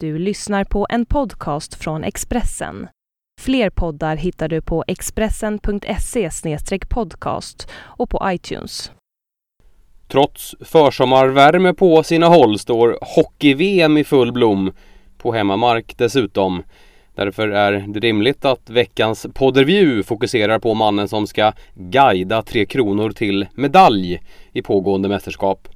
Du lyssnar på en podcast från Expressen. Fler poddar hittar du på expressen.se podcast och på iTunes. Trots försommarvärme på sina håll står hockey-VM i full blom. På hemmamark dessutom. Därför är det rimligt att veckans podderview fokuserar på mannen som ska guida Tre Kronor till medalj i pågående mästerskap.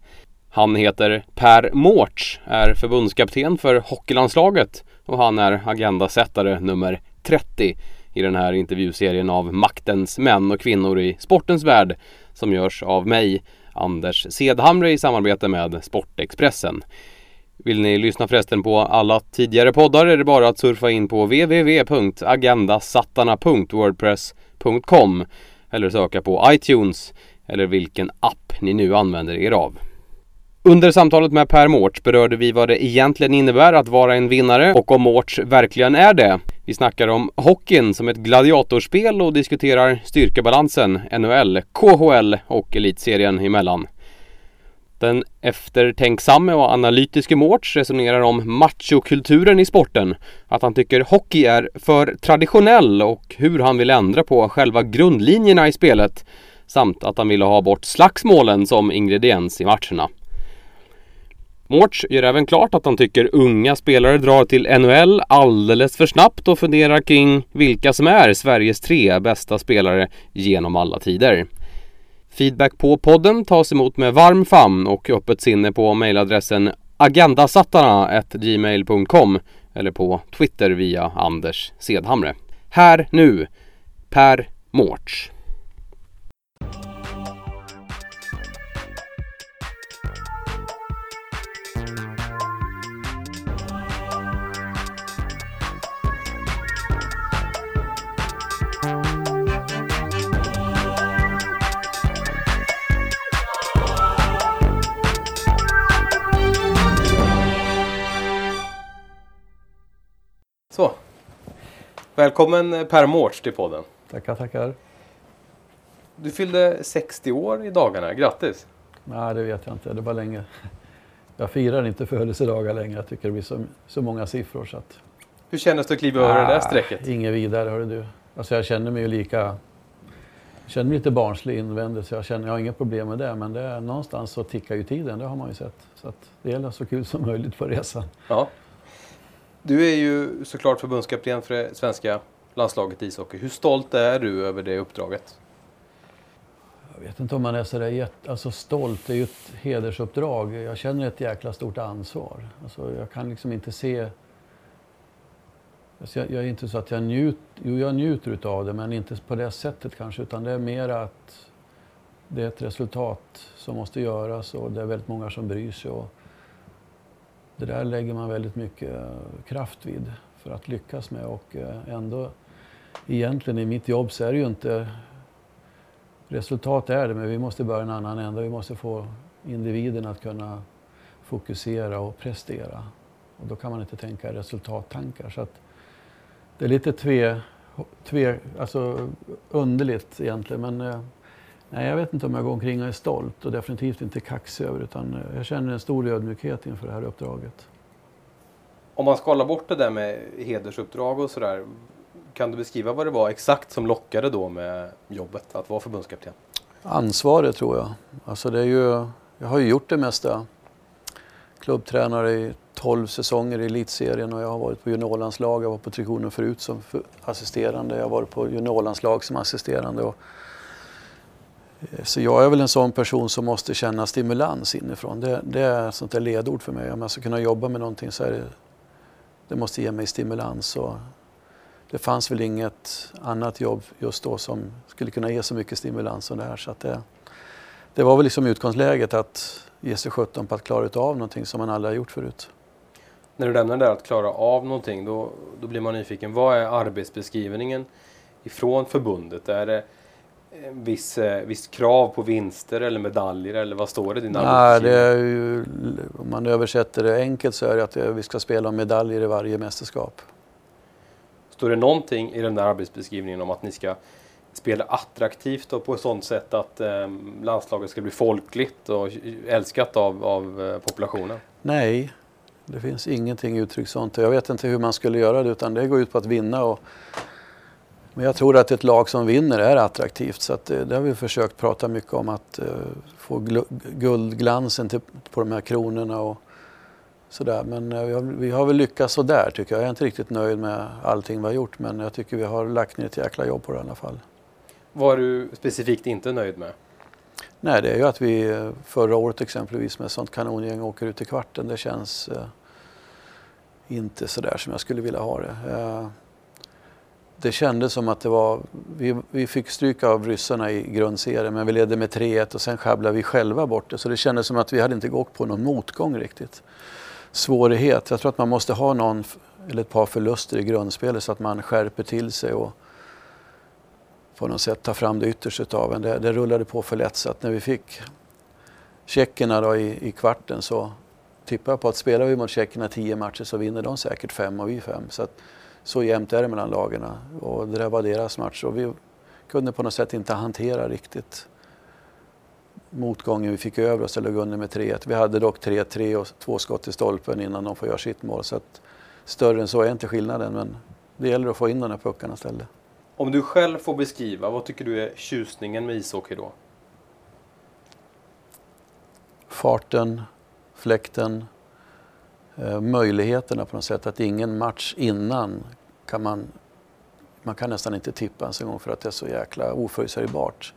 Han heter Per Mårts, är förbundskapten för hockeylandslaget och han är agendasättare nummer 30 i den här intervjuserien av maktens män och kvinnor i sportens värld som görs av mig, Anders Sedhamre i samarbete med Sportexpressen. Vill ni lyssna förresten på alla tidigare poddar är det bara att surfa in på www.agendasattarna.wordpress.com eller söka på iTunes eller vilken app ni nu använder er av. Under samtalet med Per Mårts berörde vi vad det egentligen innebär att vara en vinnare och om Mårts verkligen är det. Vi snackar om hockeyn som ett gladiatorspel och diskuterar styrkebalansen, NHL, KHL och elitserien emellan. Den eftertänksamme och analytiske Mårts resonerar om machokulturen i sporten. Att han tycker hockey är för traditionell och hur han vill ändra på själva grundlinjerna i spelet. Samt att han ville ha bort slagsmålen som ingrediens i matcherna. Mårts gör även klart att han tycker unga spelare drar till NHL alldeles för snabbt och funderar kring vilka som är Sveriges tre bästa spelare genom alla tider. Feedback på podden tas emot med varm famn och öppet sinne på mejladressen agendasattarna.gmail.com eller på Twitter via Anders Sedhamre. Här nu, Per Mårts. Så. Välkommen eh, Per Mårts till podden. Tackar, tackar. Du fyllde 60 år i dagarna, grattis! Nej, det vet jag inte. Det var länge. Jag firar inte födelsedagar längre. Jag tycker det blir så, så många siffror. Så att... Hur kändes det att kliva över det där strecket? Inget vidare, hörru du. Alltså jag känner mig ju lika... Jag känner mig lite barnslig invändigt, så jag känner jag har inga problem med det. Men det är, någonstans så tickar ju tiden, det har man ju sett. Så att det gäller så kul som möjligt på resan. Ja. Du är ju såklart förbundskapten för det svenska landslaget i ishockey. Hur stolt är du över det uppdraget? Jag vet inte om man är sådär jätte, alltså stolt. Det är ju ett hedersuppdrag. Jag känner ett jäkla stort ansvar. Alltså jag kan liksom inte se... Alltså jag, jag är inte så att jag njuter... Jo, jag njuter utav det, men inte på det sättet kanske. Utan det är mer att det är ett resultat som måste göras och det är väldigt många som bryr sig. Och det där lägger man väldigt mycket eh, kraft vid för att lyckas med. Och eh, ändå, egentligen i mitt jobb så är det ju inte resultat är det, men vi måste börja en annan ända. Vi måste få individen att kunna fokusera och prestera. Och då kan man inte tänka resultattankar. Så att det är lite tve, tve, alltså underligt egentligen. Men eh, nej, jag vet inte om jag går omkring och är stolt och definitivt inte kaxig över utan jag känner en stor ödmjukhet inför det här uppdraget. Om man skalar bort det där med hedersuppdrag och sådär. Kan du beskriva vad det var exakt som lockade då med jobbet att vara förbundskapten? Ansvaret tror jag. Alltså det är ju, jag har ju gjort det mesta. Klubbtränare i 12 säsonger i elitserien och jag har varit på juniorlandslag. Jag var på Tre förut som assisterande. Jag har varit på juniorlandslag som assisterande. Och, Eh, så jag är väl en sån person som måste känna stimulans inifrån. Det, det är ett sånt där ledord för mig. Om jag ska kunna jobba med någonting så är det, det måste ge mig stimulans. Och det fanns väl inget annat jobb just då som skulle kunna ge så mycket stimulans som det här. Så det, det var väl liksom utgångsläget att ge sig sjutton på att klara av någonting som man aldrig har gjort förut. När du nämner det där att klara av någonting, då, då blir man nyfiken. Vad är arbetsbeskrivningen ifrån förbundet? Är det viss, eh, viss krav på vinster eller medaljer eller vad står det i din Nej, det är ju, Om man översätter det enkelt så är det att vi ska spela om medaljer i varje mästerskap. Står det någonting i den där arbetsbeskrivningen om att ni ska spela attraktivt och på ett sådant sätt att eh, landslaget ska bli folkligt och älskat av, av eh, populationen? Nej, Det finns ingenting uttryckt sånt. Jag vet inte hur man skulle göra det utan det går ut på att vinna. Och, men jag tror att ett lag som vinner är attraktivt så att det, det har vi försökt prata mycket om att uh, få guldglansen till, på de här kronorna och sådär. Men uh, vi, har, vi har väl lyckats sådär tycker jag. Jag är inte riktigt nöjd med allting vi har gjort men jag tycker vi har lagt ner ett jäkla jobb på det i alla fall. Vad är du specifikt inte nöjd med? Nej, det är ju att vi eh, förra året exempelvis med sånt kanongäng åker ut i kvarten. Det känns eh, inte sådär som jag skulle vilja ha det. Det kändes som att det var, vi, vi fick stryka av ryssarna i grundserien men vi ledde med 3-1 och sen sjabblade vi själva bort det. Så det kändes som att vi hade inte gått på någon motgång riktigt. Svårighet, jag tror att man måste ha någon eller ett par förluster i grundspelet så att man skärper till sig och på något sätt tar fram det yttersta av en. Det, det rullade på för lätt så att när vi fick tjeckerna då i, i kvarten så tippar jag på att spelar vi mot tjeckerna tio matcher så vinner de säkert fem och vi fem. Så, att, så jämnt är det mellan lagen och det där var deras match och vi kunde på något sätt inte hantera riktigt motgången vi fick över oss eller gå under med 3-1. Vi hade dock 3-3 och två skott i stolpen innan de får göra sitt mål. Så att större än så är inte skillnaden men det gäller att få in de här puckarna istället. Om du själv får beskriva, vad tycker du är tjusningen med ishockey då? Farten, fläkten, Eh, möjligheterna på något sätt. Att ingen match innan kan man, man kan nästan inte tippa ens en gång för att det är så jäkla oförutsägbart.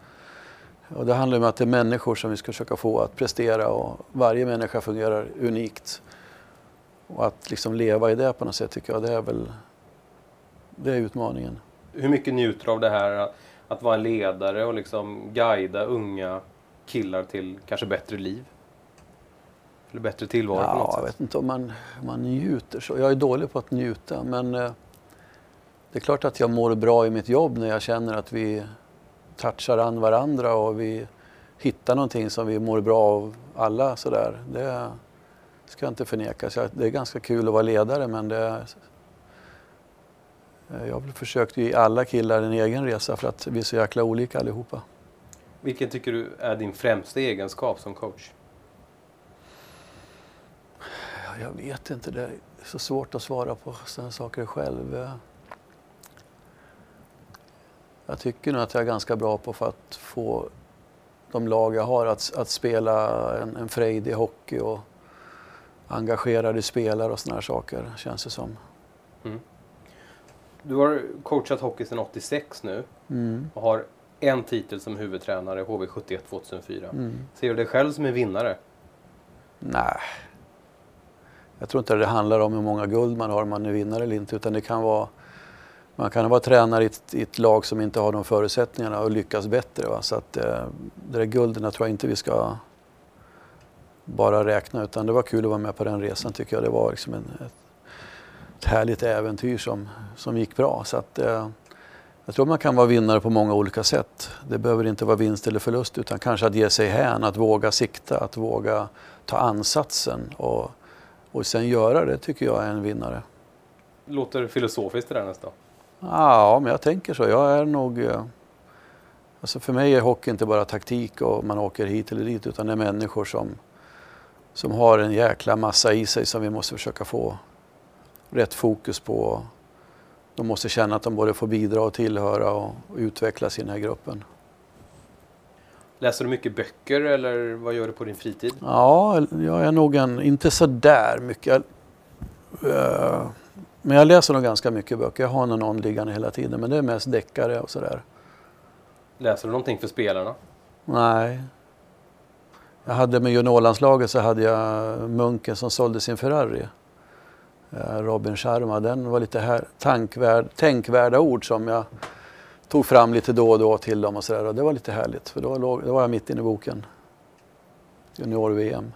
Och det handlar om att det är människor som vi ska försöka få att prestera och varje människa fungerar unikt. Och att liksom leva i det på något sätt tycker jag, det är väl det är utmaningen hur mycket njuter du av det här att vara en ledare och liksom guida unga killar till kanske bättre liv? Eller bättre tillvaro ja, på något sätt? Jag vet inte om man, man njuter så. Jag är dålig på att njuta men eh, det är klart att jag mår bra i mitt jobb när jag känner att vi touchar an varandra och vi hittar någonting som vi mår bra av alla sådär. Det ska jag inte förneka. Så det är ganska kul att vara ledare men det Eh, jag har försökt ge alla killar en egen resa för att vi är så jäkla olika allihopa. Vilken tycker du är din främsta egenskap som coach? Jag vet inte, det är så svårt att svara på sådana saker själv. Jag tycker nog att jag är ganska bra på för att få de lag jag har att, att spela en, en frejdig hockey och engagerade spelare och sådana här saker, känns det som. Mm. Du har coachat hockey sedan 86 nu mm. och har en titel som huvudtränare, HV71 2004. Mm. Ser du dig själv som en vinnare? Nej. Jag tror inte det handlar om hur många guld man har om man är vinnare eller inte utan det kan vara man kan vara tränare i ett, i ett lag som inte har de förutsättningarna och lyckas bättre. Va? Så att eh, det där gulden tror jag inte vi ska bara räkna utan det var kul att vara med på den resan tycker jag. Det var liksom en, ett, ett härligt äventyr som, som gick bra. Så att, eh, jag tror man kan vara vinnare på många olika sätt. Det behöver inte vara vinst eller förlust utan kanske att ge sig hän, att våga sikta, att våga ta ansatsen och, och sen göra det tycker jag är en vinnare. Låter filosofiskt det där nästan. Ja, men jag tänker så. Jag är nog... Eh, alltså för mig är hockey inte bara taktik och man åker hit eller dit utan det är människor som, som har en jäkla massa i sig som vi måste försöka få rätt fokus på. De måste känna att de både får bidra och tillhöra och utvecklas i den här gruppen. Läser du mycket böcker eller vad gör du på din fritid? Ja, jag är nog en, inte så där mycket. Uh, men jag läser nog ganska mycket böcker. Jag har någon liggande hela tiden men det är mest deckare och sådär. Läser du någonting för spelarna? Nej. Jag hade med juniorlandslaget så hade jag Munken som sålde sin Ferrari. Eh, Robin Sharma. Den var lite här, tankvärd, tänkvärda ord som jag tog fram lite då och då till dem och sådär. Det var lite härligt för då, låg, då var jag mitt inne i boken. Junior-VM.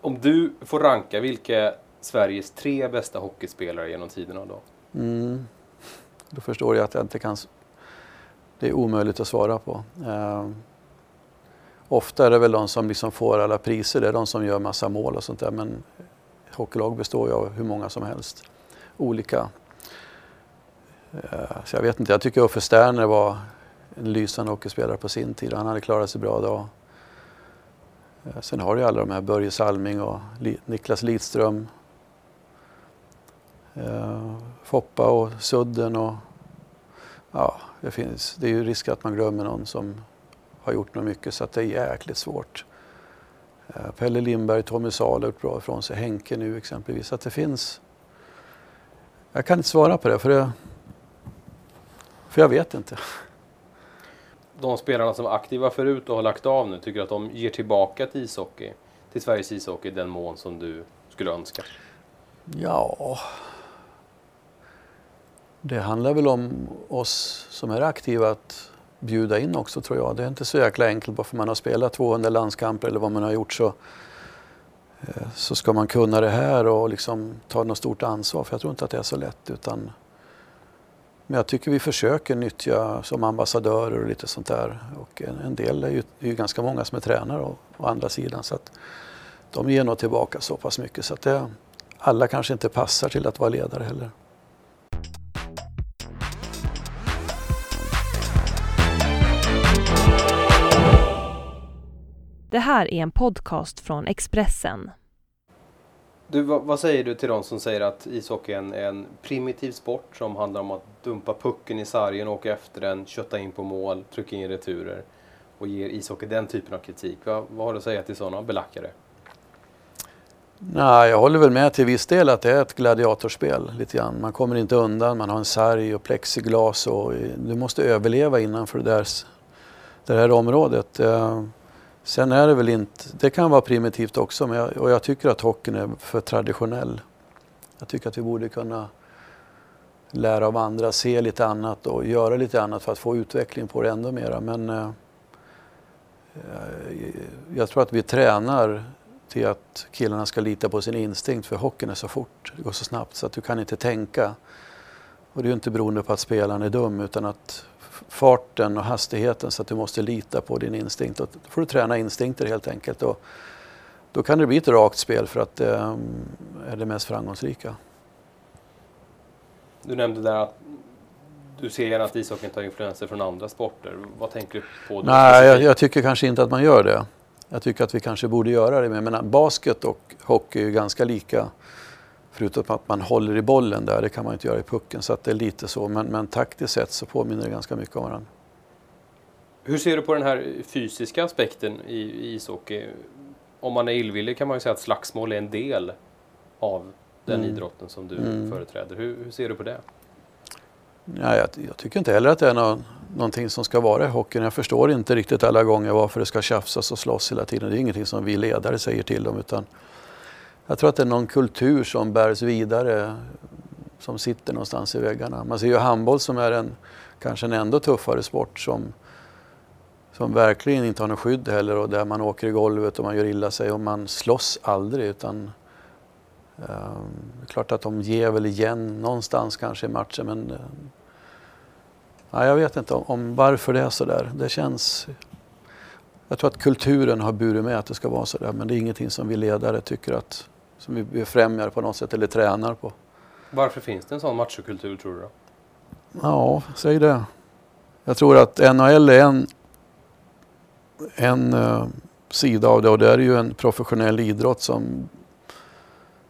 Om du får ranka vilka Sveriges tre bästa hockeyspelare genom tiderna då? Mm. Då förstår jag att jag inte kan... Det är omöjligt att svara på. Uh, ofta är det väl de som liksom får alla priser, det är de som gör massa mål och sånt där. Men hockeylag består ju av hur många som helst. Olika. Eh, så jag vet inte, jag tycker Uffe Sterner var en lysande hockeyspelare på sin tid. Han hade klarat sig bra då. Eh, sen har du alla de här Börje Salming och Niklas Lidström. Eh, Foppa och Sudden och ja, det finns. Det är ju risk att man glömmer någon som har gjort något mycket så att det är jäkligt svårt. Pelle Lindberg, Tommy Salo har gjort bra ifrån sig. Henke nu exempelvis. Att det finns. Jag kan inte svara på det för, det, för jag vet inte. De spelarna som var aktiva förut och har lagt av nu, tycker att de ger tillbaka till ishockey, till Sveriges ishockey, den mån som du skulle önska? Ja, det handlar väl om oss som är aktiva att bjuda in också tror jag. Det är inte så jäkla enkelt bara för man har spelat 200 landskamper eller vad man har gjort så, eh, så ska man kunna det här och liksom ta något stort ansvar. För jag tror inte att det är så lätt. Utan, men jag tycker vi försöker nyttja som ambassadörer och lite sånt där. Och en, en del är ju, är ju ganska många som är tränare å, å andra sidan. Så att de ger nog tillbaka så pass mycket så att det, alla kanske inte passar till att vara ledare heller. Det här är en podcast från Expressen. Du, vad, vad, säger du till de som säger att ishockey är en, en, primitiv sport som handlar om att dumpa pucken i sargen, åka efter den, kötta in på mål, trycka in returer och ger ishockey den typen av kritik? Vad, vad har du att säga till sådana belackare? Nej, jag håller väl med till viss del att det är ett gladiatorspel lite grann. Man kommer inte undan, man har en sarg och plexiglas och eh, du måste överleva innanför det, där, det här området. Eh, Sen är det väl inte, det kan vara primitivt också men jag, och jag tycker att hockeyn är för traditionell. Jag tycker att vi borde kunna lära av andra, se lite annat och göra lite annat för att få utveckling på det ännu mera. Men eh, eh jag tror att vi tränar till att killarna ska lita på sin instinkt för hockeyn är så fort, det går så snabbt så att du kan inte tänka. Och det är ju inte beroende på att spelaren är dum utan att farten och hastigheten så att du måste lita på din instinkt. Och då får du träna instinkter helt enkelt. Och då kan det bli ett rakt spel för att det ehm, är det mest framgångsrika. Du nämnde där att du ser gärna att ishockeyn tar influenser från andra sporter. Vad tänker du på? Nej, jag, jag, tycker kanske inte att man gör det. Jag tycker att vi kanske borde göra det. Men basket och hockey är ju ganska lika. Förutom att man håller i bollen där, det kan man inte göra i pucken. Så att det är lite så, men, men taktiskt sett så påminner det ganska mycket om varandra. Hur ser du på den här fysiska aspekten i, i ishockey? Om man är illvillig kan man ju säga att slagsmål är en del av den mm. idrotten som du mm. företräder. Hur, hur, ser du på det? Ja, jag, jag, tycker inte heller att det är någon, någonting som ska vara i hockeyn. Jag förstår inte riktigt alla gånger varför det ska tjafsas och slåss hela tiden. Det är ingenting som vi ledare säger till dem. Utan jag tror att det är någon kultur som bärs vidare som sitter någonstans i väggarna. Man ser ju handboll som är en kanske en ändå tuffare sport som, som verkligen inte har något skydd heller och där man åker i golvet och man gör illa sig och man slåss aldrig utan um, det är klart att de ger väl igen någonstans kanske i matchen men eh, uh, ja, jag vet inte om, om varför det är så där. Det känns jag tror att kulturen har burit med att det ska vara så där men det är ingenting som vi ledare tycker att som vi främjar på något sätt eller tränar på. Varför finns det en sån machokultur tror du? Då? Ja, säg det. Jag tror att NHL är en, en uh, sida av det och det är ju en professionell idrott som,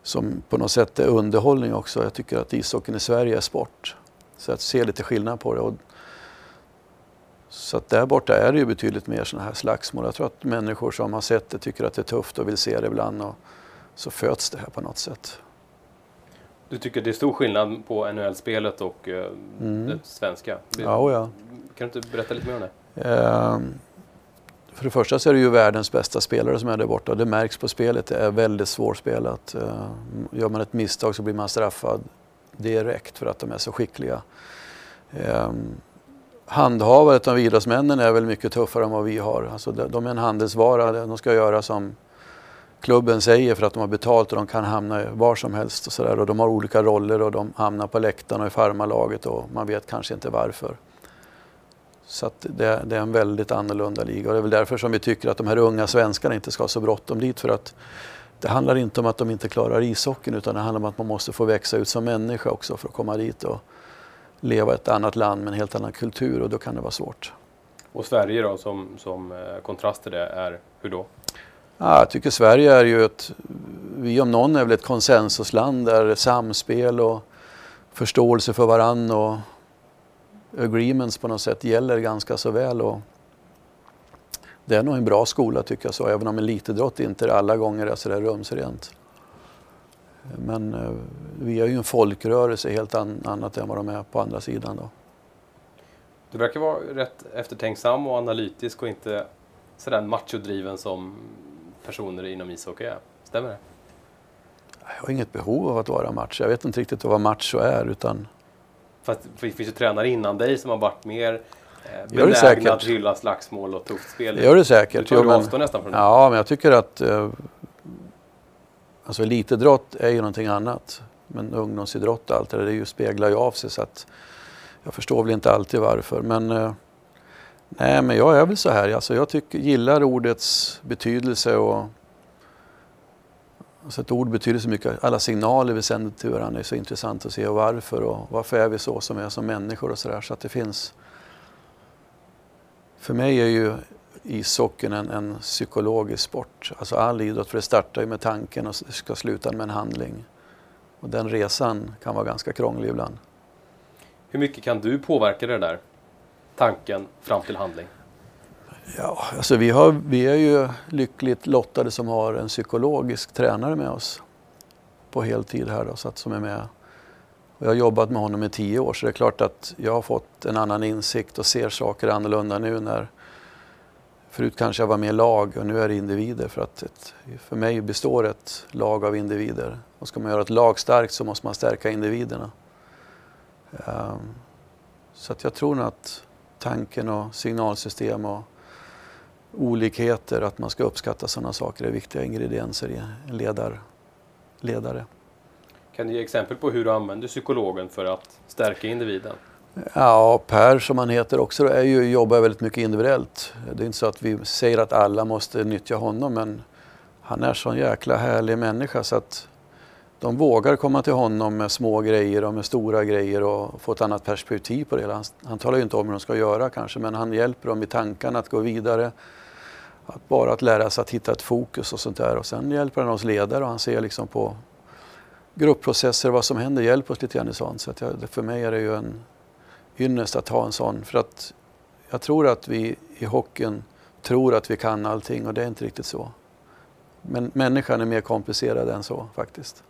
som på något sätt är underhållning också. Jag tycker att ishockeyn i Sverige är sport. Så jag ser lite skillnad på det. Och, så att där borta är det ju betydligt mer sådana här slagsmål. Jag tror att människor som har sett det tycker att det är tufft och vill se det ibland. Och, så föds det här på något sätt. Du tycker det är stor skillnad på NHL-spelet och eh, mm. det svenska? Ja, ja. Kan du inte berätta lite mer om det? Eh, för det första så är det ju världens bästa spelare som är där borta. Det märks på spelet. Det är väldigt svårspelat. Eh, gör man ett misstag så blir man straffad direkt för att de är så skickliga. Eh, handhavandet av idrottsmännen är väl mycket tuffare än vad vi har. Alltså de är en handelsvara. De ska göra som klubben säger för att de har betalt och de kan hamna var som helst och sådär. Och de har olika roller och de hamnar på läktaren och i farmarlaget och man vet kanske inte varför. Så det, det, är en väldigt annorlunda liga och det är väl därför som vi tycker att de här unga svenskarna inte ska ha så bråttom dit för att det handlar inte om att de inte klarar ishockeyn utan det handlar om att man måste få växa ut som människa också för att komma dit och leva i ett annat land med en helt annan kultur och då kan det vara svårt. Och Sverige då som, som eh, kontrast till det är hur då? Ja, jag tycker Sverige är ju ett, vi om någon är väl ett konsensusland där samspel och förståelse för varann och agreements på något sätt gäller ganska så väl. Och det är nog en bra skola tycker jag så, även om elitidrott inte alla gånger är sådär rumsrent. Men eh, vi är ju en folkrörelse helt an, annat än vad de är på andra sidan. Då. Du verkar vara rätt eftertänksam och analytisk och inte sådär machodriven som personer inom ishockey är. Stämmer det? Jag har inget behov av att vara match. Jag vet inte riktigt vad macho är. Utan... Fast det finns ju tränare innan dig som har varit mer eh, benägna att hylla slagsmål och tufft spel. Gör det säkert. Du tar jo, men, nästan från det. Ja, men jag tycker att eh, alltså elitidrott är ju någonting annat. Men ungdomsidrott och allt det där, det speglar ju av sig. Så att jag förstår väl inte alltid varför. Men eh, Nej, men jag är väl så här. Alltså jag tycker, gillar ordets betydelse och alltså ett ord betyder så mycket. Alla signaler vi sänder till varandra är så intressant att se och varför och varför är vi så som vi är som människor och sådär. Så att det finns... För mig är ju ishockeyn en, en psykologisk sport. Alltså all idrott, för det startar ju med tanken och ska sluta med en handling. Och den resan kan vara ganska krånglig ibland. Hur mycket kan du påverka det där? Tanken fram till handling? Ja, alltså vi, har, vi är ju lyckligt lottade som har en psykologisk tränare med oss på heltid här då, så att, som är med. Och jag har jobbat med honom i tio år så det är klart att jag har fått en annan insikt och ser saker annorlunda nu när Förut kanske jag var med lag och nu är det individer för att ett, för mig består ett lag av individer. Och ska man göra ett lag starkt så måste man stärka individerna. Um, så att jag tror nog att tanken och signalsystem och olikheter, att man ska uppskatta sådana saker är viktiga ingredienser i en ledar, ledare. Kan du ge exempel på hur du använder psykologen för att stärka individen? Ja, Per som han heter också är ju, jobbar väldigt mycket individuellt. Det är inte så att vi säger att alla måste nyttja honom men han är så en jäkla härlig människa så att de vågar komma till honom med små grejer och med stora grejer och få ett annat perspektiv på det hela. Han, han talar ju inte om hur de ska göra kanske men han hjälper dem i tankarna att gå vidare. Att bara att lära sig att hitta ett fokus och sånt där och sen hjälper han oss ledare och han ser liksom på gruppprocesser vad som händer, hjälper oss lite grann i sånt. Så att jag, för mig är det ju en ynnest att ha en sån för att jag tror att vi i hockeyn tror att vi kan allting och det är inte riktigt så. Men människan är mer komplicerad än så faktiskt.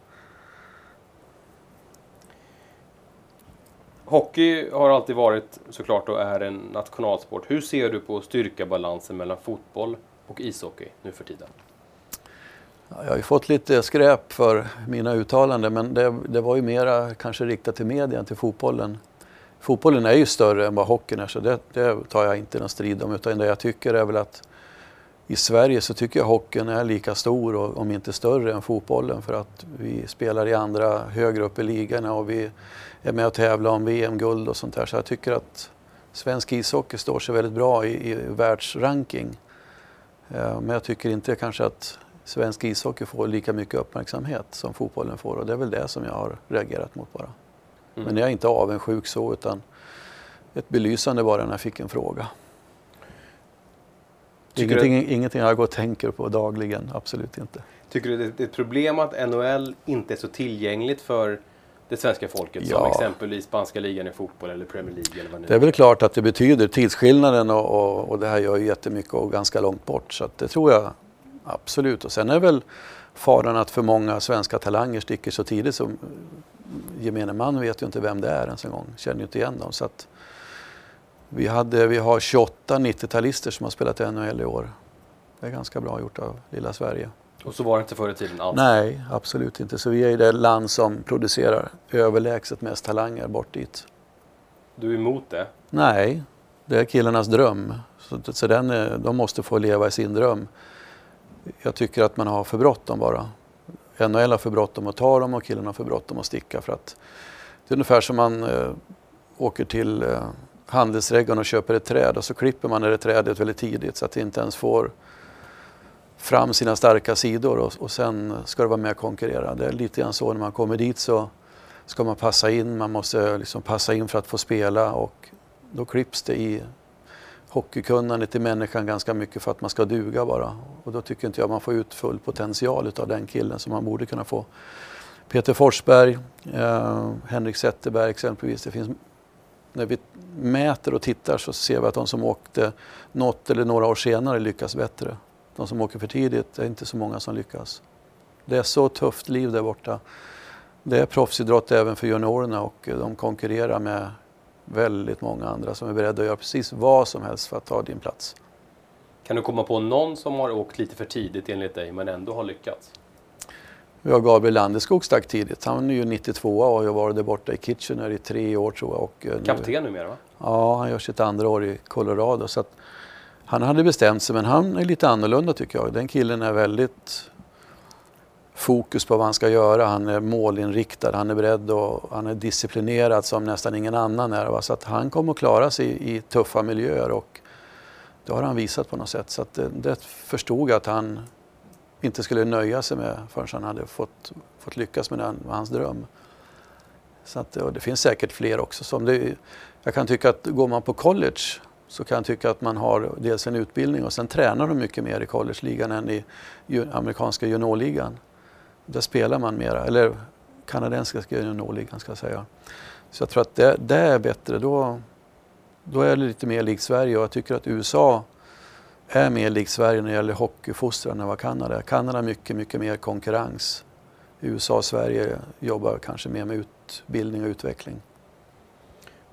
Hockey har alltid varit såklart och är en nationalsport. Hur ser du på styrkabalansen mellan fotboll och ishockey nu för tiden? Jag har ju fått lite skräp för mina uttalanden men det, det var ju mera kanske riktat till media än till fotbollen. Fotbollen är ju större än vad hockeyn är så det, det tar jag inte någon strid om utan det jag tycker är väl att i Sverige så tycker jag hockeyn är lika stor och om inte större än fotbollen för att vi spelar i andra högre upp i ligorna och vi är med och tävlar om VM-guld och sånt där. Så jag tycker att svensk ishockey står sig väldigt bra i, i världsranking. Eh, men jag tycker inte kanske att svensk ishockey får lika mycket uppmärksamhet som fotbollen får och det är väl det som jag har reagerat mot bara. Mm. Men jag är inte avundsjuk så utan ett belysande bara när jag fick en fråga. Ingenting, du... ingenting jag går och tänker på dagligen, absolut inte. Tycker du det är ett problem att NHL inte är så tillgängligt för det svenska folket ja. som exempelvis spanska ligan i fotboll eller Premier League? Eller vad det är väl klart att det betyder tidsskillnaden och, och, och det här gör ju jättemycket och ganska långt bort så det tror jag absolut. Och sen är väl faran att för många svenska talanger sticker så tidigt som gemene man vet ju inte vem det är ens en gång, känner ju inte igen dem. Så att vi, hade, vi har 28 90-talister som har spelat NHL i år. Det är ganska bra gjort av lilla Sverige. Och så var det inte förr i tiden alls? Nej, absolut inte. Så vi är det land som producerar överlägset mest talanger bort dit. Du är emot det? Nej, det är killarnas dröm. Så, så den, de måste få leva i sin dröm. Jag tycker att man har för bråttom bara. NHL har för bråttom att ta dem och killarna har för bråttom att sticka. För att det är ungefär som man eh, åker till eh, Handelsregon och köper ett träd och så klipper man det trädet väldigt tidigt så att det inte ens får fram sina starka sidor och, och sen ska det vara med och konkurrera. Det är lite grann så när man kommer dit så ska man passa in, man måste liksom passa in för att få spela och då klipps det i hockeykunnandet i människan ganska mycket för att man ska duga bara. Och då tycker inte jag man får ut full potential av den killen som man borde kunna få. Peter Forsberg, eh, Henrik Zetterberg exempelvis. Det finns, när vi mäter och tittar så ser vi att de som åkte något eller några år senare lyckas bättre. De som åker för tidigt är inte så många som lyckas. Det är så tufft liv där borta. Det är proffsidrott även för juniorerna och de konkurrerar med väldigt många andra som är beredda att göra precis vad som helst för att ta din plats. Kan du komma på någon som har åkt lite för tidigt enligt dig men ändå har lyckats? Vi har Gabriel Landeskog stack tidigt. Han är ju 92 och har varit där borta i Kitchener i tre år tror jag. Och eh, Kapten numera va? Ja, han gör sitt andra år i Colorado. Så han hade bestämt sig men han är lite annorlunda tycker jag. Den killen är väldigt fokus på vad han ska göra. Han är målinriktad, han är beredd och han är disciplinerad som nästan ingen annan är. Va? Så att han kommer att klara sig i, i tuffa miljöer och det har han visat på något sätt. Så att det, det förstod jag att han inte skulle nöja sig med förrän han hade fått, fått lyckas med, den, med hans dröm. Så att, det finns säkert fler också. Som det, jag kan tycka att går man på college så kan jag tycka att man har dels en utbildning och sen tränar de mycket mer i collegeligan än i amerikanska juniorligan. Där spelar man mera, eller kanadensiska juniorligan ska jag säga. Så jag tror att det, det är bättre. Då, då är det lite mer likt Sverige och jag tycker att USA är mer likt Sverige när det gäller hockeyfostran än vad Kanada är. Kanada har mycket, mycket mer konkurrens. USA och Sverige jobbar kanske mer med utbildning och utveckling.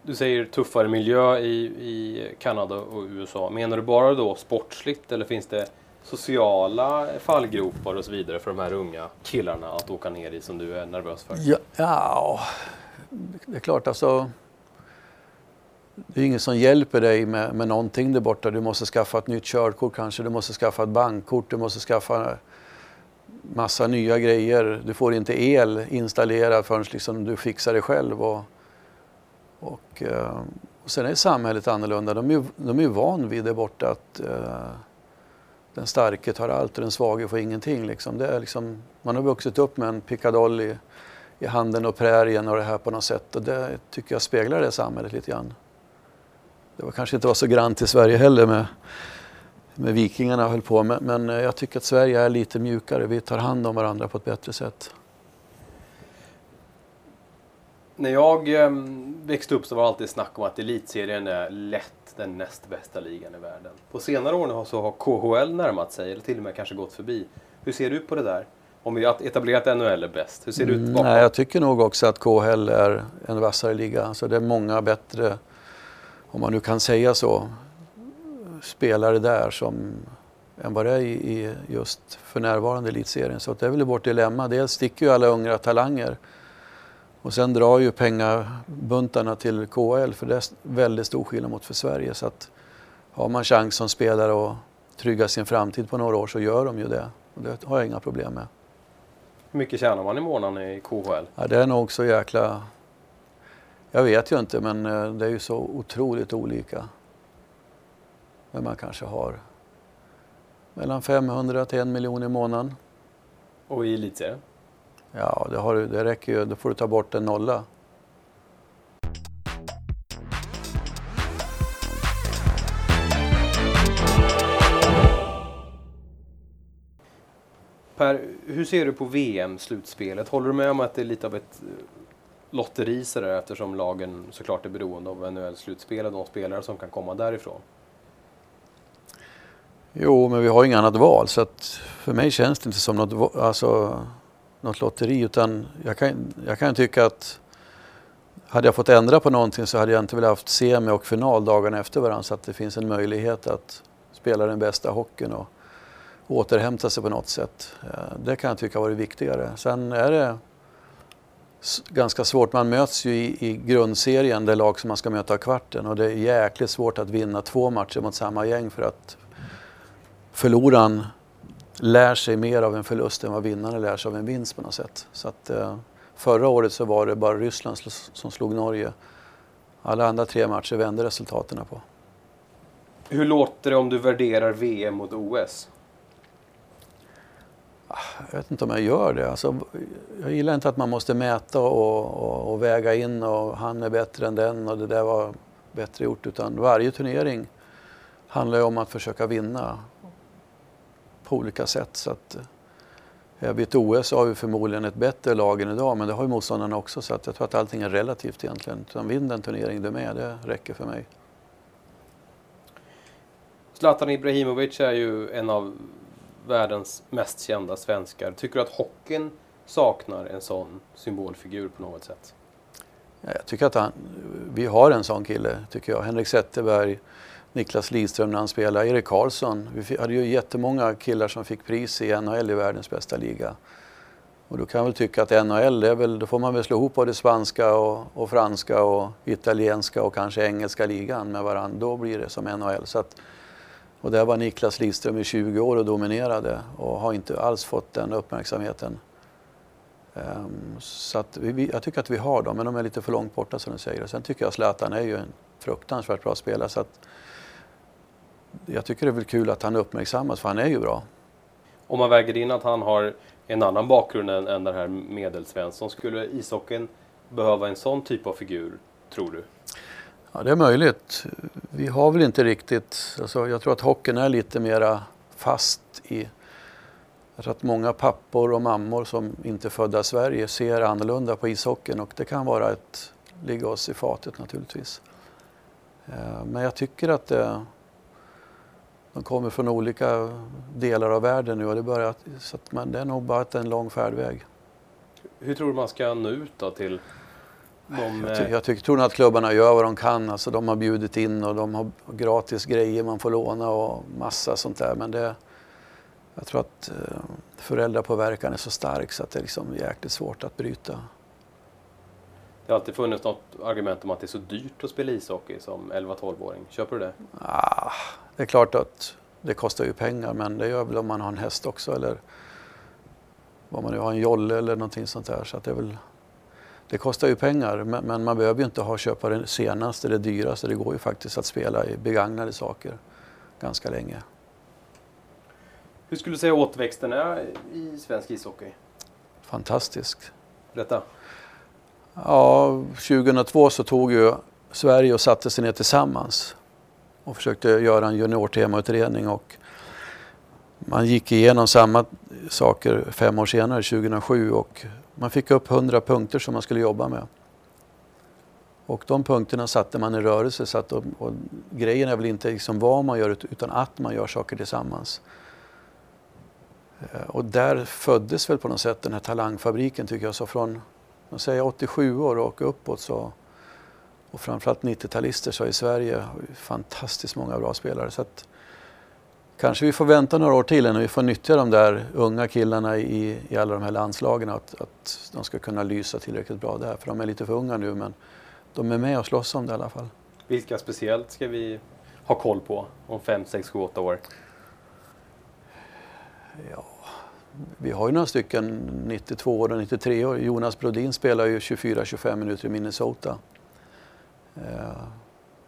Du säger tuffare miljö i, i Kanada och USA. Menar du bara då sportsligt eller finns det sociala fallgropar och så vidare för de här unga killarna att åka ner i som du är nervös för? Ja, ja det är klart alltså. Det är ingen som hjälper dig med, med någonting där borta. Du måste skaffa ett nytt körkort kanske, du måste skaffa ett bankkort, du måste skaffa massa nya grejer. Du får inte el installerad förrän liksom du fixar det själv. Och, och, eh, och sen är samhället annorlunda. De är, de är van vid det borta att uh, den starke tar allt och den svage får ingenting. Liksom. Det är liksom, man har vuxit upp med en pickadoll i, i handen och prärien och det här på något sätt och det tycker jag speglar det samhället lite grann. Det var kanske inte var så grant i Sverige heller med, med vikingarna höll på med men jag tycker att Sverige är lite mjukare. Vi tar hand om varandra på ett bättre sätt. När jag ehm, växte upp så var det alltid snack om att elitserien är lätt den näst bästa ligan i världen. På senare år så har KHL närmat sig, eller till och med kanske gått förbi. Hur ser du på det där? Om vi har etablerat NHL är bäst, hur ser det ut mm, bakom? Nej, jag tycker nog också att KHL är en vassare liga. Alltså det är många bättre, om man nu kan säga så, spelare där som än vad det är i, just för närvarande elitserien. Så det är väl vårt dilemma. Dels sticker ju alla unga talanger och sen drar ju pengabuntarna till KL för det är väldigt stor skillnad mot för Sverige. Så att har man chans som spelare att trygga sin framtid på några år så gör de ju det. Och det har jag inga problem med. Hur mycket tjänar man i månaden i KHL? Ja, det är nog så jäkla... Jag vet ju inte men eh, det är ju så otroligt olika. Men man kanske har mellan 500 till en miljon i månaden. Och i elitserien? Ja, det, har, det räcker ju. Då får du ta bort en nolla. Per, hur ser du på VM-slutspelet? Håller du med om att det är lite av ett lotteri sådär, eftersom lagen såklart är beroende av NHL-slutspel och de spelare som kan komma därifrån? Jo, men vi har inget annat val så att för mig känns det inte som något, alltså något lotteri utan jag kan, jag kan tycka att hade jag fått ändra på någonting så hade jag inte velat haft semi och final dagarna efter varandra så att det finns en möjlighet att spela den bästa hockeyn och återhämta sig på något sätt. Eh, det kan jag tycka varit viktigare. Sen är det ganska svårt. Man möts ju i, i grundserien, det lag som man ska möta i kvarten och det är jäkligt svårt att vinna två matcher mot samma gäng för att förloraren lär sig mer av en förlust än vad vinnaren lär sig av en vinst på något sätt. Så att, eh, förra året så var det bara Ryssland som slog Norge. Alla andra tre matcher vände resultaten på. Hur låter det om du värderar VM mot OS? Jag vet inte om jag gör det. Alltså, jag gillar inte att man måste mäta och, och, och, väga in och han är bättre än den och det där var bättre gjort. Utan varje turnering handlar ju om att försöka vinna på olika sätt. Så att, eh, vid ett OS har vi förmodligen ett bättre lag än idag men det har ju motståndarna också så att jag tror att allting är relativt egentligen. Utan vinn den turnering du är med, det räcker för mig. Zlatan Ibrahimovic är ju en av världens mest kända svenskar. Tycker du att hockeyn saknar en sån symbolfigur på något sätt? Jag tycker att han, vi har en sån kille, tycker jag. Henrik Zetterberg, Niklas Lidström när han spelade, Erik Karlsson. Vi hade ju jättemånga killar som fick pris i NHL i världens bästa liga. Och då kan jag väl tycka att NHL, är väl, då får man väl slå ihop både spanska och, och franska och italienska och kanske engelska ligan med varandra. Då blir det som NHL. Så att, och där var Niklas Lidström i 20 år och dominerade och har inte alls fått den uppmärksamheten. Um, så att vi, jag tycker att vi har dem, men de är lite för långt borta som du säger. sen tycker jag att Zlatan är ju en fruktansvärt bra spelare. Så att jag tycker det är väl kul att han uppmärksammas, för han är ju bra. Om man väger in att han har en annan bakgrund än, än den här medelsvensson, skulle ishockeyn behöva en sån typ av figur, tror du? Ja, det är möjligt. Vi har väl inte riktigt... Alltså, jag tror att hockeyn är lite mera fast i... Jag tror att många pappor och mammor som inte är födda i Sverige ser annorlunda på ishockeyn och det kan vara ett ligga oss i fatet naturligtvis. Eh, men jag tycker att det, de kommer från olika delar av världen nu och det, börjar, så att man, det är nog bara en lång färdväg. Hur tror du man ska nå ut då till de, jag, ty jag tycker, tror att klubbarna gör vad de kan. Alltså, de har bjudit in och de har gratis grejer man får låna och massa sånt där. Men det, jag tror att eh, föräldrapåverkan är så stark så att det är liksom jäkligt svårt att bryta. Det har alltid funnits något argument om att det är så dyrt att spela ishockey som 11-12-åring. Köper du det? Ah, det är klart att det kostar ju pengar men det gör väl om man har en häst också eller vad man nu har, en jolle eller någonting sånt där. Så att det är väl det kostar ju pengar men, man behöver ju inte ha köpa det senaste, det dyraste. Det går ju faktiskt att spela i begagnade saker ganska länge. Hur skulle du säga återväxten är i svensk ishockey? Fantastisk. Berätta. Ja, 2002 så tog ju Sverige och satte sig ner tillsammans och försökte göra en juniortemautredning och man gick igenom samma saker fem år senare, 2007 och man fick upp 100 punkter som man skulle jobba med. Och de punkterna satte man i rörelse. Så att, de, och grejen är väl inte liksom vad man gör utan att man gör saker tillsammans. Eh, och där föddes väl på något sätt den här talangfabriken tycker jag. Så från man säger 87 år och uppåt så och framförallt 90-talister så i Sverige fantastiskt många bra spelare. Så att, kanske vi får vänta några år till innan vi får nyttja de där unga killarna i, i alla de här landslagen att, att de ska kunna lysa tillräckligt bra där. För de är lite för unga nu men de är med och slåss om det i alla fall. Vilka speciellt ska vi ha koll på om 5, 6, 7, 8 år? Ja, vi har ju några stycken 92 år och 93 år. Jonas Brodin spelar ju 24-25 minuter i Minnesota. Eh,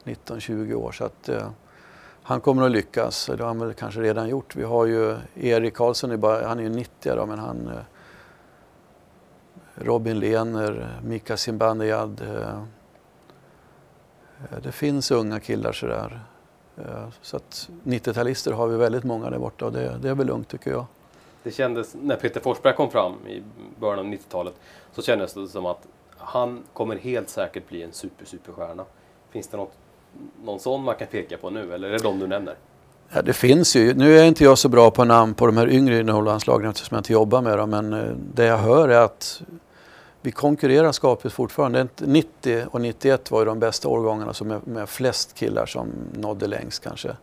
19-20 år så att eh, han kommer att lyckas. Det har han väl kanske redan gjort. Vi har ju Erik Karlsson, han är ju 90 då, men han eh, Robin Lehner, Mika Zibanejad. Eh, det finns unga killar sådär. Eh, så att 90-talister har vi väldigt många där borta och det, det är väl lugnt tycker jag. Det kändes, när Peter Forsberg kom fram i början av 90-talet, så kändes det som att han kommer helt säkert bli en super, superstjärna. Finns det något någon sån man kan peka på nu eller är det de du nämner? Ja, det finns ju. Nu är inte jag så bra på namn på de här yngre innehållandslagen eftersom jag inte jobbar med dem. Men eh, det jag hör är att vi konkurrerar skapligt fortfarande. 90 och 91 var ju de bästa årgångarna som med, med flest killar som nådde längst kanske.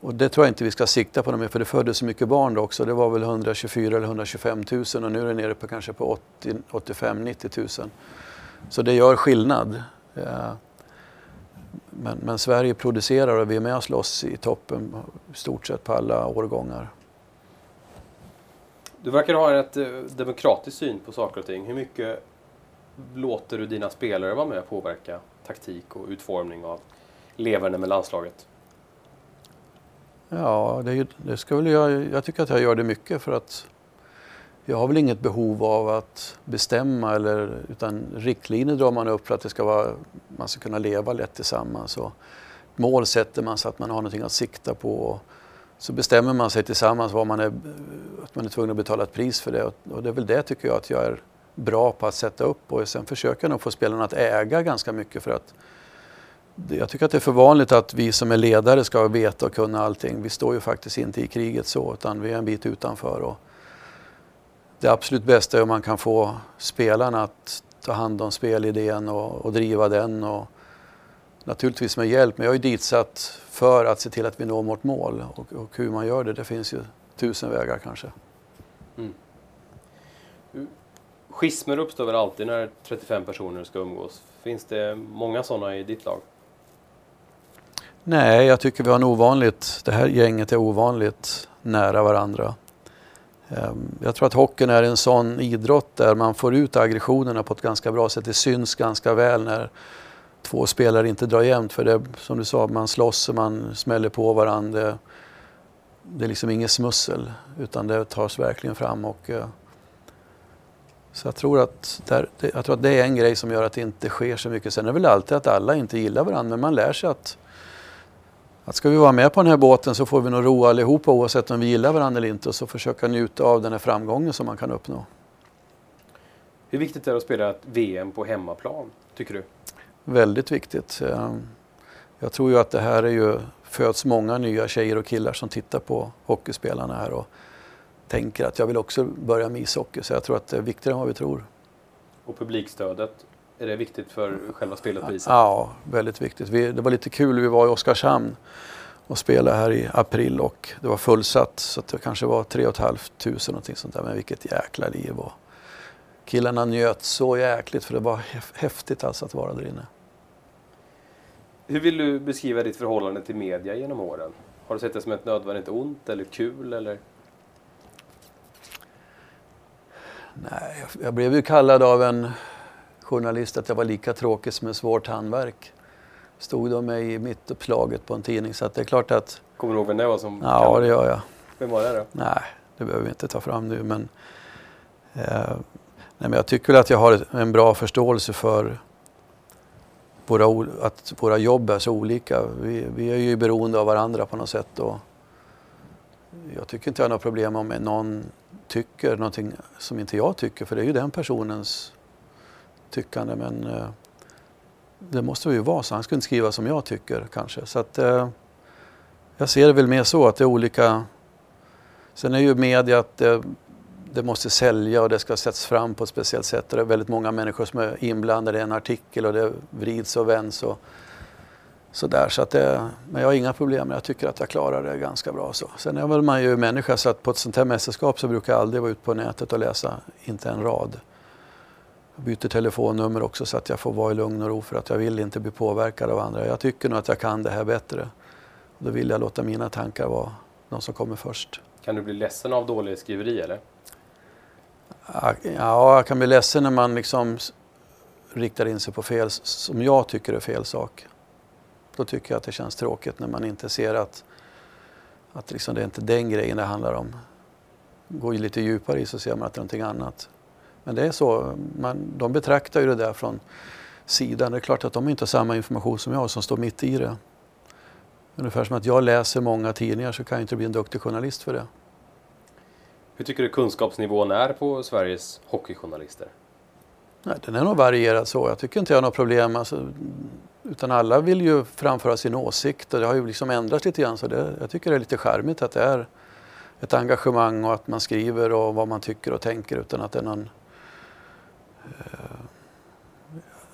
Och det tror jag inte vi ska sikta på mer för det föddes så mycket barn då också. Det var väl 124 eller 125 000 och nu är det nere på kanske på 85-90 000. Så det gör skillnad. Ja. Men, men, Sverige producerar och vi är med och slåss i toppen i stort sett på alla årgångar. Du verkar ha ett eh, demokratisk syn på saker och ting. Hur mycket låter du dina spelare vara med och påverka taktik och utformning av leverne med landslaget? Ja, det, det väl jag, jag tycker att jag gör det mycket för att jag har väl inget behov av att bestämma eller, utan riktlinjer drar man upp för att det ska vara, man ska kunna leva lätt tillsammans. Och mål sätter man så att man har någonting att sikta på. Så bestämmer man sig tillsammans vad man är, att man är tvungen att betala ett pris för det. Och det är väl det tycker jag att jag är bra på att sätta upp och sen försöker jag nog få spelarna att äga ganska mycket för att jag tycker att det är för vanligt att vi som är ledare ska veta och kunna allting. Vi står ju faktiskt inte i kriget så utan vi är en bit utanför. Och det absolut bästa är om man kan få spelarna att ta hand om spelidén och, och driva den. Och naturligtvis med hjälp, men jag är ditsatt för att se till att vi når vårt mål. Och, och hur man gör det, det finns ju tusen vägar kanske. Mm. Schismer uppstår väl alltid när 35 personer ska umgås. Finns det många sådana i ditt lag? Nej, jag tycker vi har en ovanligt, det här gänget är ovanligt nära varandra. Ehm, jag tror att hockeyn är en sån idrott där man får ut aggressionerna på ett ganska bra sätt. Det syns ganska väl när två spelare inte drar jämnt. För det som du sa, man slåss och man smäller på varandra. Det, det är liksom inget smussel utan det tas verkligen fram. Och, eh, så jag tror, att där, jag tror att det är en grej som gör att det inte sker så mycket. Sen är det väl alltid att alla inte gillar varandra men man lär sig att att ska vi vara med på den här båten så får vi nog ro allihopa oavsett om vi gillar varandra eller inte och så försöka njuta av den här framgången som man kan uppnå. Hur viktigt är det att spela ett VM på hemmaplan, tycker du? Väldigt viktigt. Ehm, jag tror ju att det här är ju, föds många nya tjejer och killar som tittar på hockeyspelarna här och tänker att jag vill också börja med ishockey. Så jag tror att det är viktigare än vad vi tror. Och publikstödet är det viktigt för själva spelet på isen? Ja, väldigt viktigt. Vi, det var lite kul, vi var i Oskarshamn och spelade här i april och det var fullsatt så det kanske var 3 500 någonting sånt där. Men vilket jäkla liv. Och killarna njöt så jäkligt för det var häftigt alltså att vara där inne. Hur vill du beskriva ditt förhållande till media genom åren? Har du sett det som ett nödvändigt ont eller kul eller? Nej, jag blev ju kallad av en journalist att jag var lika tråkig som ett svårt handverk. Stod de mig i mittuppslaget på en tidning så att det är klart att... Kommer du ihåg vem det var som... Ja, det gör jag. Vem var det då? Nej, det behöver vi inte ta fram nu men... Eh, nej, men jag tycker att jag har en bra förståelse för våra, att våra jobb är så olika. Vi, vi är ju beroende av varandra på något sätt. Och jag tycker inte jag har några problem om någon tycker någonting som inte jag tycker för det är ju den personens tyckande men eh, det måste ju vara så. Han skulle inte skriva som jag tycker kanske. Så att, eh, jag ser det väl mer så att det är olika. Sen är ju media att det, det måste sälja och det ska sättas fram på ett speciellt sätt. Det är väldigt många människor som är inblandade i en artikel och det vrids och vänds. Och, sådär. Så att det, men jag har inga problem. Jag tycker att jag klarar det ganska bra. Så. Sen är väl man ju människa så att på ett sånt här mästerskap så brukar jag aldrig vara ute på nätet och läsa inte en rad. Jag byter telefonnummer också så att jag får vara i lugn och ro för att jag vill inte bli påverkad av andra. Jag tycker nog att jag kan det här bättre. Då vill jag låta mina tankar vara de som kommer först. Kan du bli ledsen av dålig skriveri eller? Ja, jag kan bli ledsen när man liksom riktar in sig på fel, som jag tycker är fel sak. Då tycker jag att det känns tråkigt när man inte ser att, att liksom det är inte den grejen det handlar om. Går lite djupare i så ser man att det är någonting annat. Men det är så, man, de betraktar ju det där från sidan. Det är klart att de inte har samma information som jag som står mitt i det. Ungefär som att jag läser många tidningar så kan jag inte bli en duktig journalist för det. Hur tycker du kunskapsnivån är på Sveriges hockeyjournalister? Nej, den är nog varierad så. Jag tycker inte jag har några problem. Alltså, utan alla vill ju framföra sin åsikt och det har ju liksom ändrats lite grann. Så det, jag tycker det är lite charmigt att det är ett engagemang och att man skriver och vad man tycker och tänker utan att det är någon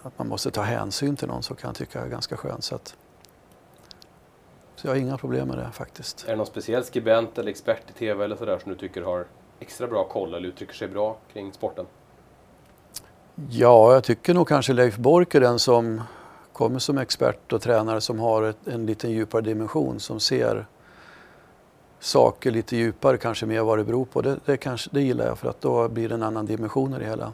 att man måste ta hänsyn till någon så kan jag tycka är ganska skönt. Så, att, så jag har inga problem med det faktiskt. Är det någon speciell skribent eller expert i TV eller sådär som du tycker har extra bra koll eller uttrycker sig bra kring sporten? Ja, jag tycker nog kanske Leif Bork är den som kommer som expert och tränare som har ett, en lite djupare dimension som ser saker lite djupare kanske mer vad det beror på. Det, det, kanske, det gillar jag för att då blir det en annan dimension i det hela.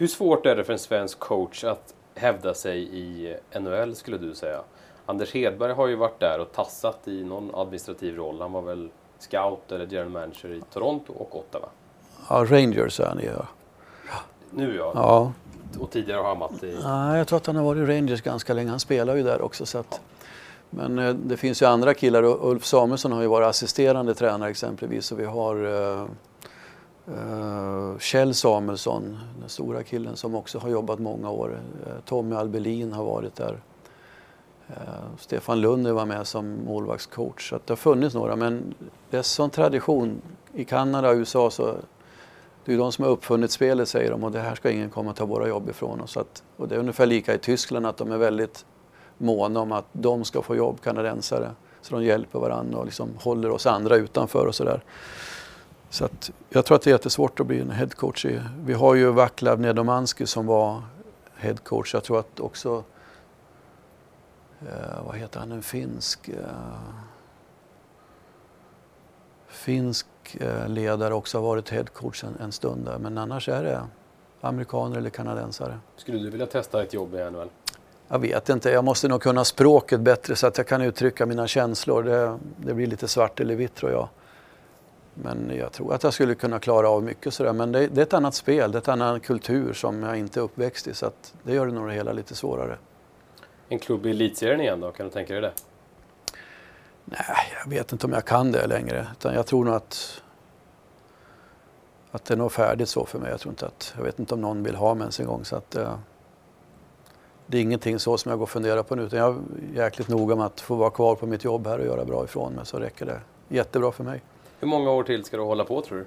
Hur svårt är det för en svensk coach att hävda sig i NHL skulle du säga? Anders Hedberg har ju varit där och tassat i någon administrativ roll. Han var väl scout eller general manager i Toronto och Ottawa. Ja, Rangers är han. Ja. Nu ja. ja. Och tidigare har han varit i... Ja, jag tror att han har varit i Rangers ganska länge. Han spelar ju där också. Så att, men eh, det finns ju andra killar. Ulf Samuelsson har ju varit assisterande tränare exempelvis. Och vi har uh, Eh, Kjell Samuelsson, den stora killen som också har jobbat många år. Eh, Tommy Albelin har varit där. Eh, Stefan Lunde var med som målvaktscoach. Så det har funnits några. Men det är sån tradition. I Kanada och USA så det är de som har uppfunnit spelet säger de och det här ska ingen komma och ta våra jobb ifrån oss. Att, och det är ungefär lika i Tyskland att de är väldigt måna om att de ska få jobb, kanadensare. Så de hjälper varandra och liksom håller oss andra utanför och sådär. Så att jag tror att det är jättesvårt att bli en headcoach. Vi har ju Vaclav Nedomanski som var headcoach. Jag tror att också, eh, vad heter han, en finsk eh, finsk eh, ledare också har varit headcoach en, en stund där. Men annars är det amerikaner eller kanadensare. Skulle du vilja testa ett jobb i NHL? Jag vet inte. Jag måste nog kunna språket bättre så att jag kan uttrycka mina känslor. Det, det blir lite svart eller vitt tror jag. Men jag tror att jag skulle kunna klara av mycket sådär. Men det, det är ett annat spel, det är en annan kultur som jag inte är uppväxt i. Så att det gör det nog det hela lite svårare. En klubb i elitserien igen då, kan du tänka dig det? Nej, jag vet inte om jag kan det längre. Utan jag tror nog att, att det är nog färdigt så för mig. Jag, tror inte att, jag vet inte om någon vill ha mig ens en gång. Så att, uh, det är ingenting så som jag går och funderar på nu. Utan jag är jäkligt noga med att få vara kvar på mitt jobb här och göra bra ifrån mig. Så räcker det jättebra för mig. Hur många år till ska du hålla på tror du?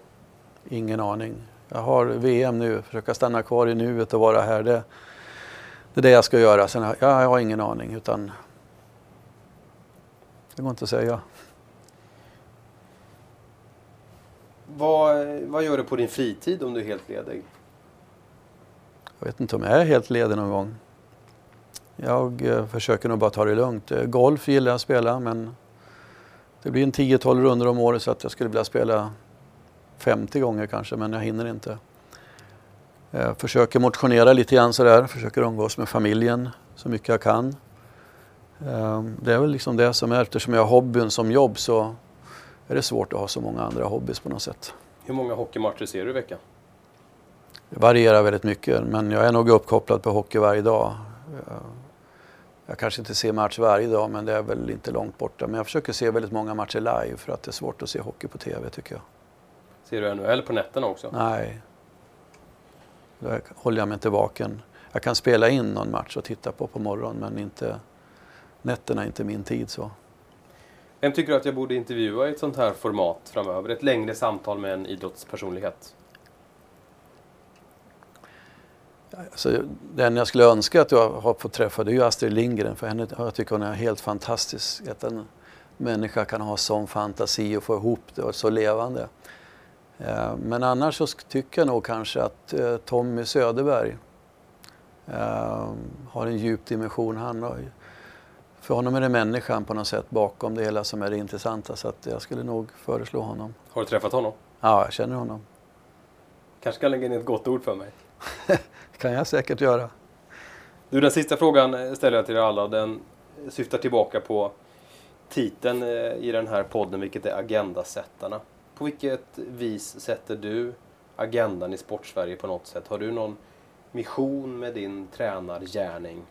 Ingen aning. Jag har VM nu, försöka stanna kvar i nuet och vara här. Det, det är det jag ska göra. Sen, jag, jag har ingen aning. utan det går inte att säga. Vad, vad gör du på din fritid om du är helt ledig? Jag vet inte om jag är helt ledig någon gång. Jag eh, försöker nog bara ta det lugnt. Eh, golf gillar jag att spela men det blir en 10-12 runder om året så att jag skulle vilja spela 50 gånger kanske men jag hinner inte. Jag försöker motionera lite grann sådär, försöker umgås med familjen så mycket jag kan. Ehm, det är väl liksom det som är, eftersom jag har hobbyn som jobb så är det svårt att ha så många andra hobbys på något sätt. Hur många hockeymatcher ser du i veckan? Det varierar väldigt mycket men jag är nog uppkopplad på hockey varje dag. Jag kanske inte ser match varje dag men det är väl inte långt borta. Men jag försöker se väldigt många matcher live för att det är svårt att se hockey på TV tycker jag. Ser du NHL på nätterna också? Nej. Då håller jag mig inte vaken. Jag kan spela in någon match och titta på på morgonen men inte nätterna är inte min tid. så. Vem tycker du att jag borde intervjua i ett sånt här format framöver? Ett längre samtal med en idrottspersonlighet? Alltså, den jag skulle önska att jag har fått träffa det är ju Astrid Lindgren för henne, jag tycker hon är helt fantastisk. Att en människa kan ha sån fantasi och få ihop det och så levande. Eh, men annars så tycker jag nog kanske att eh, Tommy Söderberg eh, har en djup dimension. Han har för honom är det människan på något sätt bakom det hela som är det intressanta. Så att jag skulle nog föreslå honom. Har du träffat honom? Ja, jag känner honom. Kanske kan lägga in ett gott ord för mig? det kan jag säkert göra. Du, den sista frågan eh, ställer jag till er alla. Den syftar tillbaka på titeln eh, i den här podden, vilket är Agendasättarna. På vilket vis sätter du agendan i Sportsverige på något sätt? Har du någon mission med din tränargärning?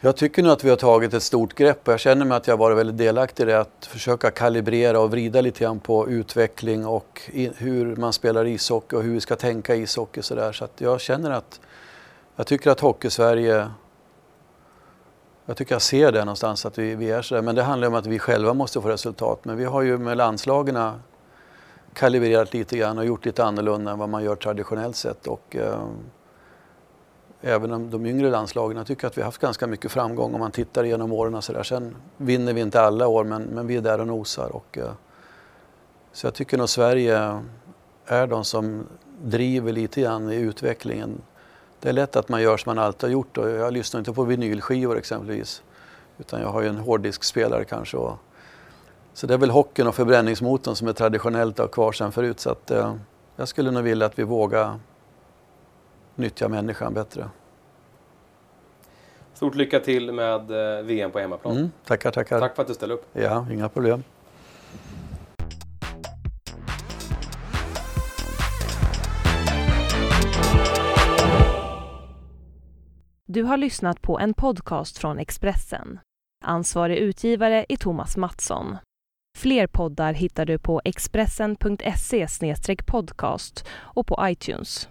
Jag tycker nog att vi har tagit ett stort grepp och jag känner mig att jag varit väldigt delaktig i det. Att försöka kalibrera och vrida lite grann på utveckling och hur man spelar ishockey och hur vi ska tänka ishockey. Så, där. så att jag känner att jag tycker att hockeysverige. jag tycker jag ser det någonstans att vi, vi är sådär. Men det handlar om att vi själva måste få resultat. Men vi har ju med landslagen kalibrerat lite grann och gjort lite annorlunda än vad man gör traditionellt sett. Och, eh, även om de yngre landslagen. Jag tycker att vi har haft ganska mycket framgång om man tittar genom åren. så där. Sen vinner vi inte alla år men, men vi är där och nosar. Och, eh, så jag tycker nog Sverige är de som driver lite grann i utvecklingen. Det är lätt att man gör som man alltid har gjort och jag lyssnar inte på vinylskivor exempelvis. Utan jag har ju en hårddiskspelare kanske. Och, så det är väl hockeyn och förbränningsmotorn som är traditionellt och kvar sedan förut. Så att, eh, jag skulle nog vilja att vi vågar nyttja människan bättre. Stort lycka till med eh, VM på hemmaplan. Mm, tackar, tackar. Tack för att du ställde upp. Ja, inga problem. Du har lyssnat på en podcast från Expressen. Ansvarig utgivare är Thomas Mattsson. Fler poddar hittar du på expressen.se podcast och på iTunes.